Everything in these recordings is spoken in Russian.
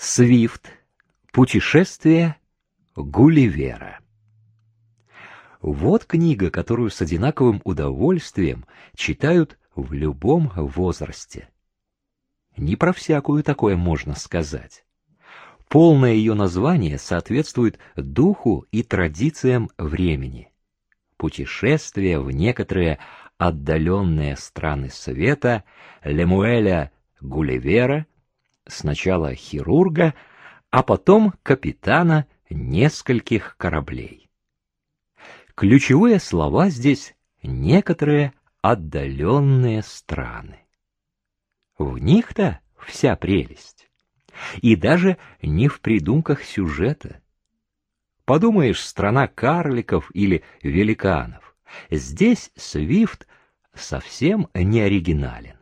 Свифт. Путешествие Гулливера. Вот книга, которую с одинаковым удовольствием читают в любом возрасте. Не про всякую такое можно сказать. Полное ее название соответствует духу и традициям времени. Путешествие в некоторые отдаленные страны света Лемуэля Гулливера — сначала хирурга, а потом капитана нескольких кораблей. Ключевые слова здесь некоторые отдаленные страны. В них-то вся прелесть. И даже не в придумках сюжета. Подумаешь, страна карликов или великанов. Здесь Свифт совсем не оригинален.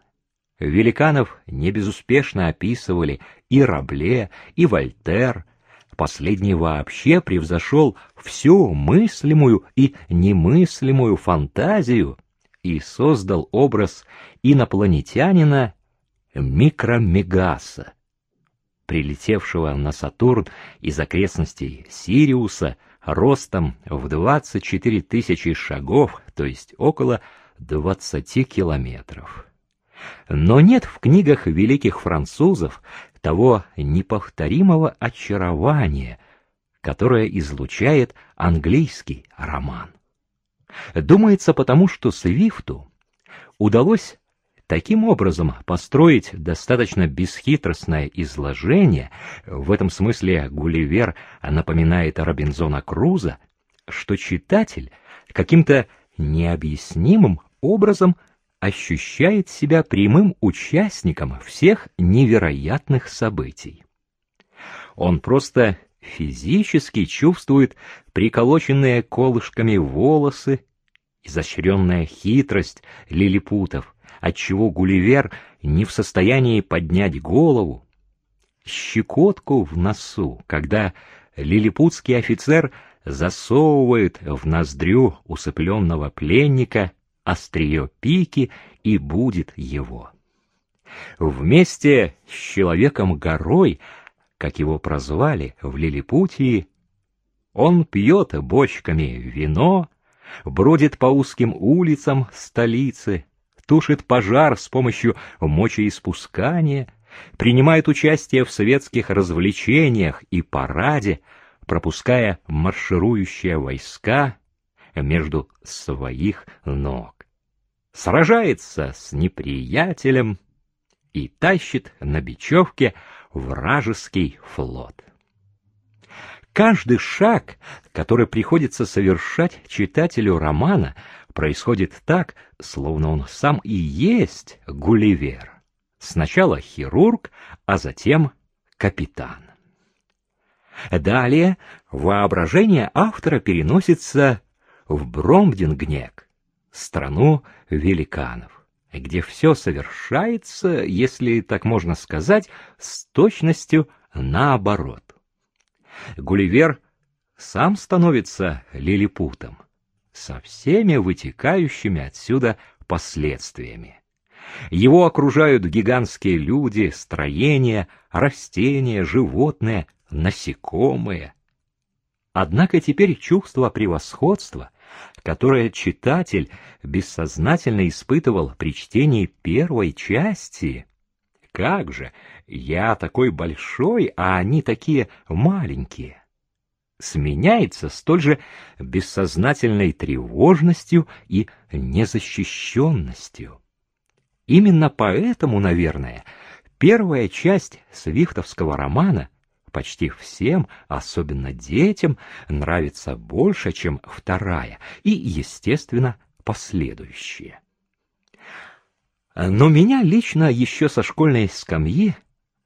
Великанов не безуспешно описывали и Рабле, и Вольтер. Последний вообще превзошел всю мыслимую и немыслимую фантазию и создал образ инопланетянина Микромегаса, прилетевшего на Сатурн из окрестностей Сириуса ростом в 24 тысячи шагов, то есть около 20 километров. Но нет в книгах великих французов того неповторимого очарования, которое излучает английский роман. Думается потому, что Свифту удалось таким образом построить достаточно бесхитростное изложение, в этом смысле Гулливер напоминает Робинзона Круза, что читатель каким-то необъяснимым образом ощущает себя прямым участником всех невероятных событий. Он просто физически чувствует приколоченные колышками волосы, изощренная хитрость лилипутов, отчего Гулливер не в состоянии поднять голову, щекотку в носу, когда лилипутский офицер засовывает в ноздрю усыпленного пленника острие пики и будет его. Вместе с человеком-горой, как его прозвали в Лилипутии, он пьет бочками вино, бродит по узким улицам столицы, тушит пожар с помощью мочеиспускания, принимает участие в советских развлечениях и параде, пропуская марширующие войска между своих ног сражается с неприятелем и тащит на бечевке вражеский флот. Каждый шаг, который приходится совершать читателю романа, происходит так, словно он сам и есть Гулливер. Сначала хирург, а затем капитан. Далее воображение автора переносится в Бромдингнек, страну великанов, где все совершается, если так можно сказать, с точностью наоборот. Гулливер сам становится лилипутом, со всеми вытекающими отсюда последствиями. Его окружают гигантские люди, строения, растения, животные, насекомые. Однако теперь чувство превосходства которое читатель бессознательно испытывал при чтении первой части. Как же, я такой большой, а они такие маленькие. Сменяется столь же бессознательной тревожностью и незащищенностью. Именно поэтому, наверное, первая часть свифтовского романа почти всем, особенно детям, нравится больше, чем вторая и, естественно, последующие. Но меня лично еще со школьной скамьи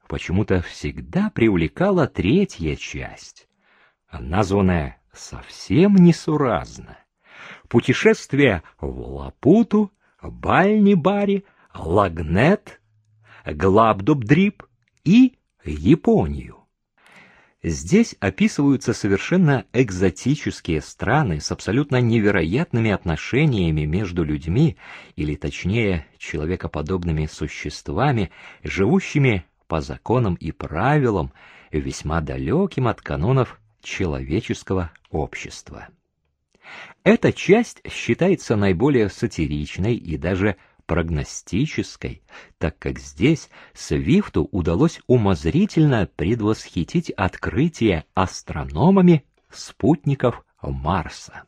почему-то всегда привлекала третья часть, названная совсем несуразно. Путешествие в Лапуту, Бальни-Бари, Лагнет, Глабдубдрип и Японию. Здесь описываются совершенно экзотические страны с абсолютно невероятными отношениями между людьми, или точнее, человекоподобными существами, живущими по законам и правилам, весьма далеким от канонов человеческого общества. Эта часть считается наиболее сатиричной и даже прогностической, так как здесь Свифту удалось умозрительно предвосхитить открытие астрономами спутников Марса.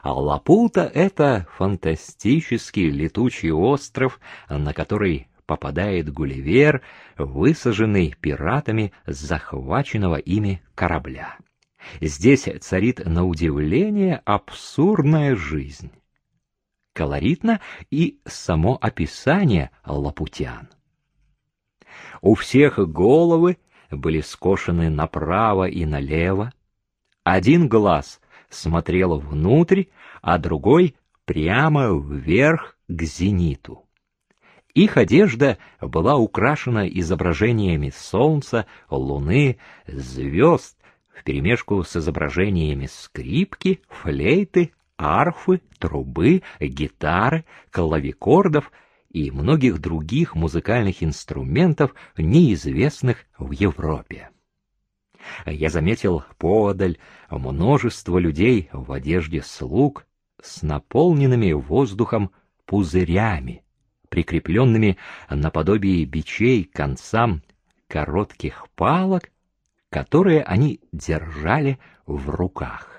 А Лапута — это фантастический летучий остров, на который попадает Гулливер, высаженный пиратами с захваченного ими корабля. Здесь царит на удивление абсурдная жизнь. Колоритно и само описание лапутян. У всех головы были скошены направо и налево. Один глаз смотрел внутрь, а другой прямо вверх к зениту. Их одежда была украшена изображениями солнца, луны, звезд, вперемешку с изображениями скрипки, флейты, арфы, трубы, гитары, клавикордов и многих других музыкальных инструментов, неизвестных в Европе. Я заметил поодаль множество людей в одежде слуг с наполненными воздухом пузырями, прикрепленными наподобие бичей к концам коротких палок которые они держали в руках.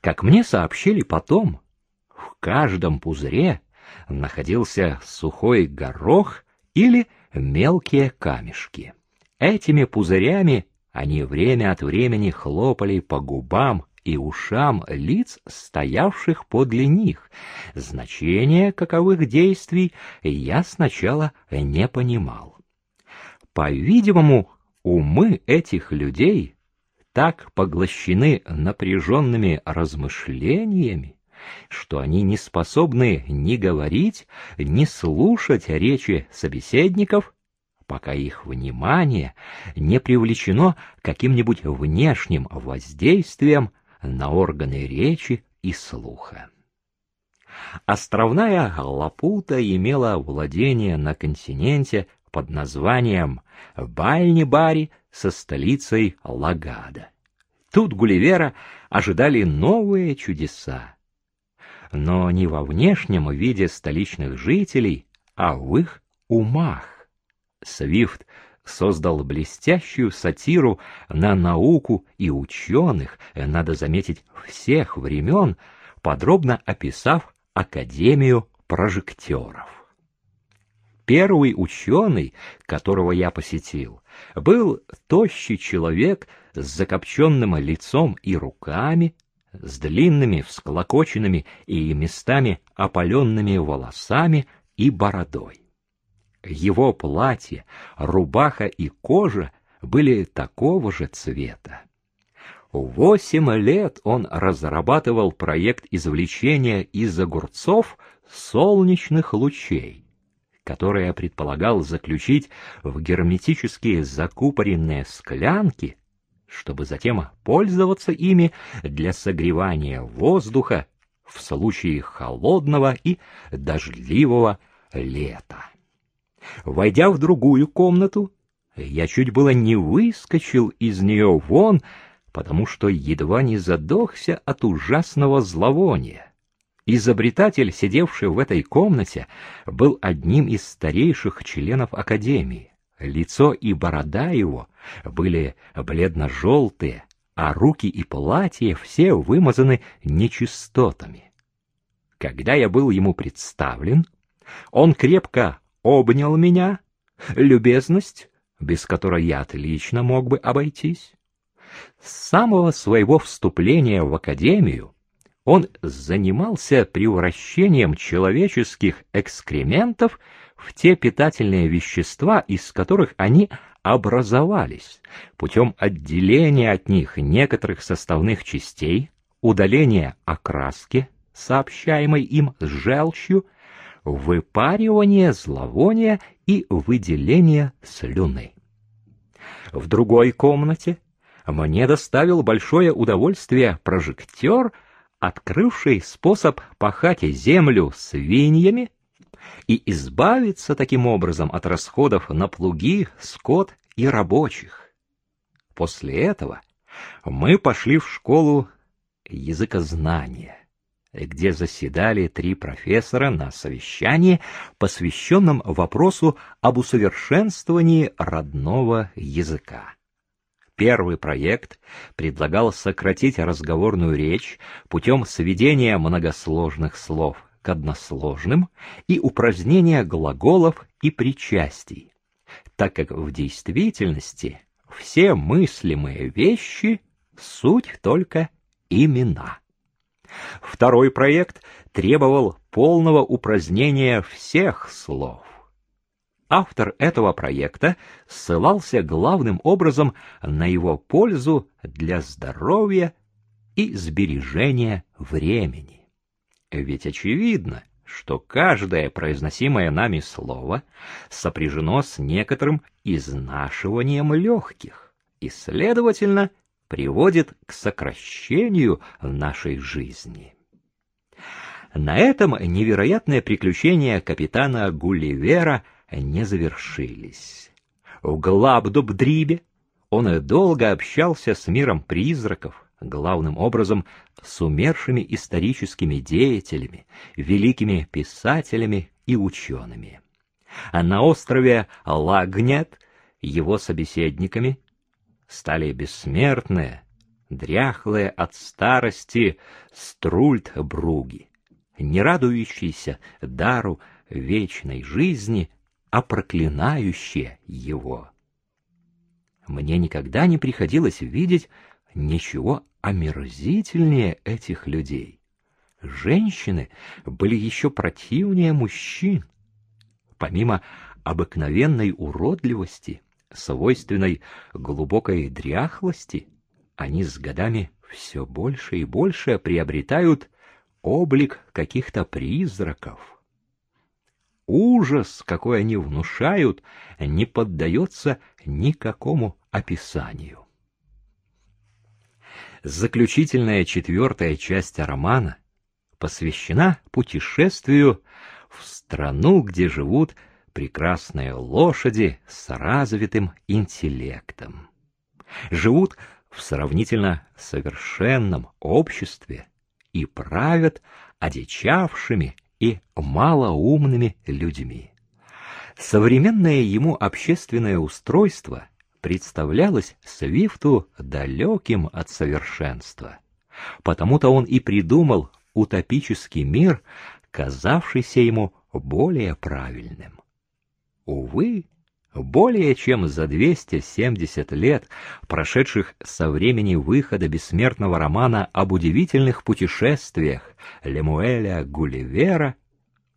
Как мне сообщили потом, в каждом пузыре находился сухой горох или мелкие камешки. Этими пузырями они время от времени хлопали по губам и ушам лиц, стоявших подле них. Значение каковых действий я сначала не понимал. По-видимому, Умы этих людей так поглощены напряженными размышлениями, что они не способны ни говорить, ни слушать речи собеседников, пока их внимание не привлечено каким-нибудь внешним воздействием на органы речи и слуха. Островная Лапута имела владение на континенте под названием Бальни-Бари со столицей Лагада. Тут Гулливера ожидали новые чудеса. Но не во внешнем виде столичных жителей, а в их умах. Свифт создал блестящую сатиру на науку и ученых, надо заметить, всех времен, подробно описав Академию прожекторов. Первый ученый, которого я посетил, был тощий человек с закопченным лицом и руками, с длинными всклокоченными и местами опаленными волосами и бородой. Его платье, рубаха и кожа были такого же цвета. Восемь лет он разрабатывал проект извлечения из огурцов солнечных лучей которое предполагал заключить в герметические закупоренные склянки, чтобы затем пользоваться ими для согревания воздуха в случае холодного и дождливого лета. Войдя в другую комнату, я чуть было не выскочил из нее вон, потому что едва не задохся от ужасного зловония. Изобретатель, сидевший в этой комнате, был одним из старейших членов Академии. Лицо и борода его были бледно-желтые, а руки и платье все вымазаны нечистотами. Когда я был ему представлен, он крепко обнял меня, любезность, без которой я отлично мог бы обойтись. С самого своего вступления в Академию он занимался превращением человеческих экскрементов в те питательные вещества, из которых они образовались, путем отделения от них некоторых составных частей, удаления окраски, сообщаемой им с желчью, выпаривания зловония и выделения слюны. В другой комнате мне доставил большое удовольствие прожектор — открывший способ пахать землю свиньями и избавиться таким образом от расходов на плуги, скот и рабочих. После этого мы пошли в школу языкознания, где заседали три профессора на совещании, посвященном вопросу об усовершенствовании родного языка. Первый проект предлагал сократить разговорную речь путем сведения многосложных слов к односложным и упразднения глаголов и причастий, так как в действительности все мыслимые вещи — суть только имена. Второй проект требовал полного упразднения всех слов. Автор этого проекта ссылался главным образом на его пользу для здоровья и сбережения времени. Ведь очевидно, что каждое произносимое нами слово сопряжено с некоторым изнашиванием легких и, следовательно, приводит к сокращению нашей жизни. На этом невероятные приключения капитана Гулливера не завершились. В Глабдубдрибе он долго общался с миром призраков, главным образом с умершими историческими деятелями, великими писателями и учеными. А на острове Лагнет его собеседниками стали бессмертные, дряхлые от старости Струльт Бруги, не радующиеся дару вечной жизни, а проклинающие его. Мне никогда не приходилось видеть ничего омерзительнее этих людей. Женщины были еще противнее мужчин. Помимо обыкновенной уродливости, свойственной глубокой дряхлости, они с годами все больше и больше приобретают облик каких-то призраков. Ужас, какой они внушают, не поддается никакому описанию. Заключительная четвертая часть романа посвящена путешествию в страну, где живут прекрасные лошади с развитым интеллектом. Живут в сравнительно совершенном обществе и правят одичавшими и малоумными людьми. Современное ему общественное устройство представлялось Свифту далеким от совершенства. Потому-то он и придумал утопический мир, казавшийся ему более правильным. Увы, более чем за 270 лет, прошедших со времени выхода бессмертного романа об удивительных путешествиях Лемуэля Гулливера,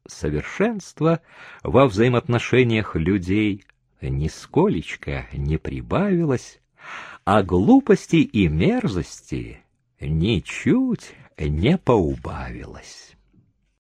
совершенство во взаимоотношениях людей нисколечко не прибавилось, а глупости и мерзости ничуть не поубавилось.